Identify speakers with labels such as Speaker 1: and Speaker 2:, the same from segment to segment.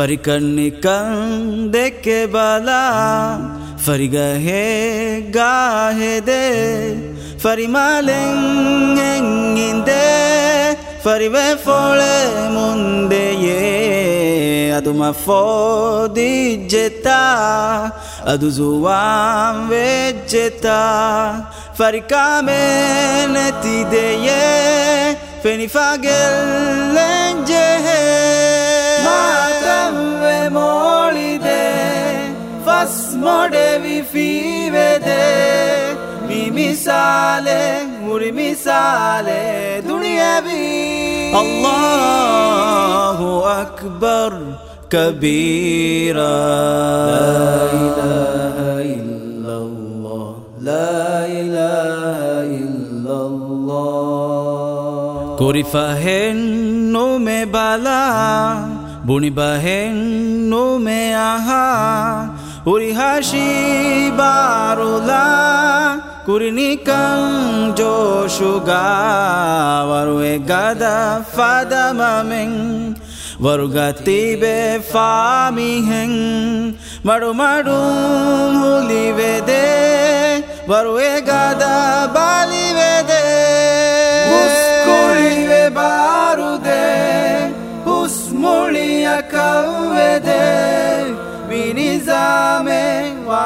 Speaker 1: फरिकन निकन देखे बाला फरी गहे गाहे दे फरी मालेंगे फरिवे फोड़े मुंदे ये ಅದುಮ ಫೋದಿ ಜೆತ ಅದು ಜುವಾಂ ವೆಜ್ಜೆತ ಫರಿಕಾ ಮೇನತಿದೆಯೇ ಫೆನಿಫಾಗೆಲ್ಲ بروی فی بده می مثاله مور مثاله دنیوی الله اکبر كبيرا لا
Speaker 2: إله إلا الله لا إله إلا الله
Speaker 1: كورفاهن نوم بالا بني باهن نوم آها urihashi barula kurinikan joshuga waruegada fadamameng warugatebe famiheng maru maru hulivede waruegada balivede uskurive barude usmuliya kavvede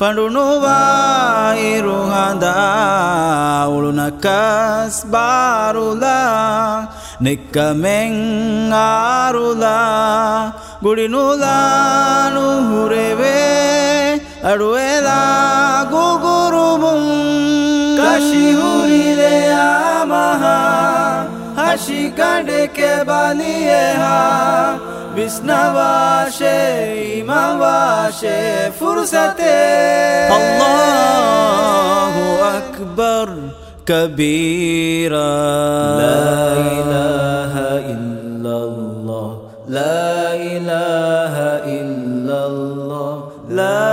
Speaker 1: ಪಂಡುನುವಾ ಇರುಹಾದಾ ಉಳುನಕ್ಕಸ್ ಬಾರುಲಾ ನಿಕ್ಕ ಮೇಂ ಆರುಲಾ ಗುಡಿನುಲಾ ನುರೇವೇ ಅಡುವೇದಾ ಗುಗುರುಮ್ ಕಶಿವುಿದೇ ಆಮಹಾ. আশিকার ডেকে বানিয়ে হা বিষ্ণাবাসে ইমাবাসে ফুরসাতে আল্লাহু আকবার কবীরা লা
Speaker 2: ইলাহা ইল্লাল্লাহ লা ইলাহা ইল্লাল্লাহ লা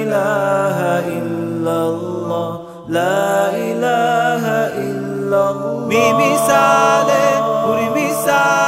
Speaker 1: ইলাহা
Speaker 2: ইল্লাল্লাহ লা ইলাহা ইল্লাল্লাহ
Speaker 1: বিবিসালে 사랑